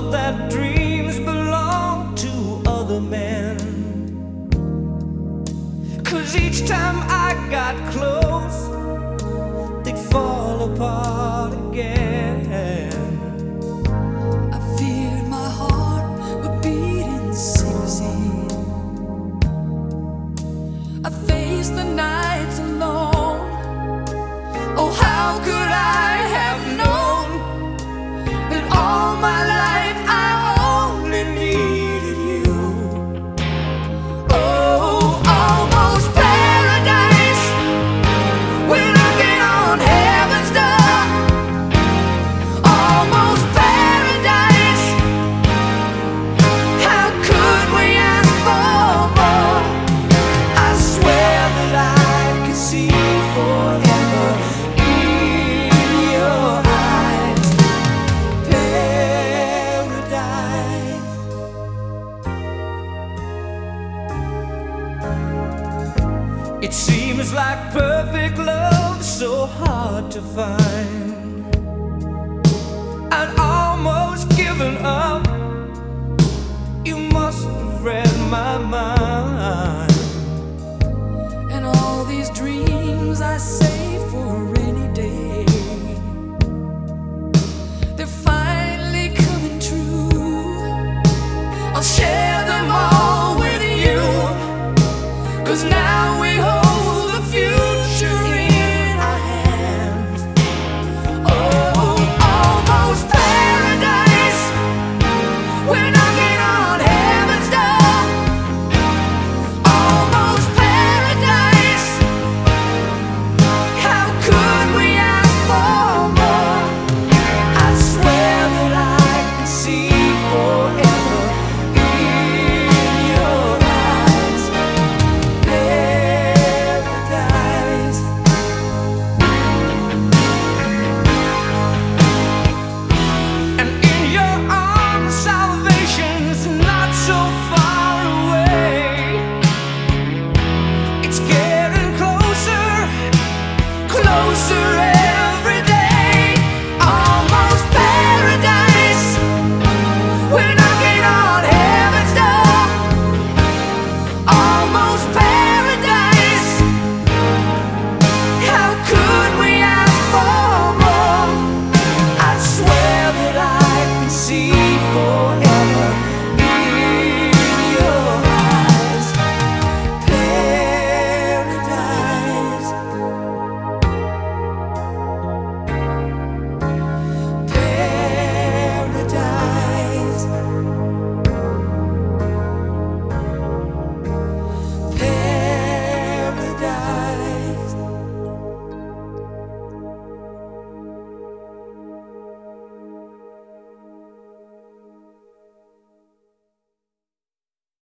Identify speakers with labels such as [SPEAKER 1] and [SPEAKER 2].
[SPEAKER 1] that dreams belonged to other men. Cause each time I got close, they'd fall apart again. I feared my heart would beat in secrecy. I faced the nights It seems like perfect love so hard to find. I'd almost given up. You must have read my mind. And all these dreams I save for a rainy day. They're finally coming true. I'll share. closer.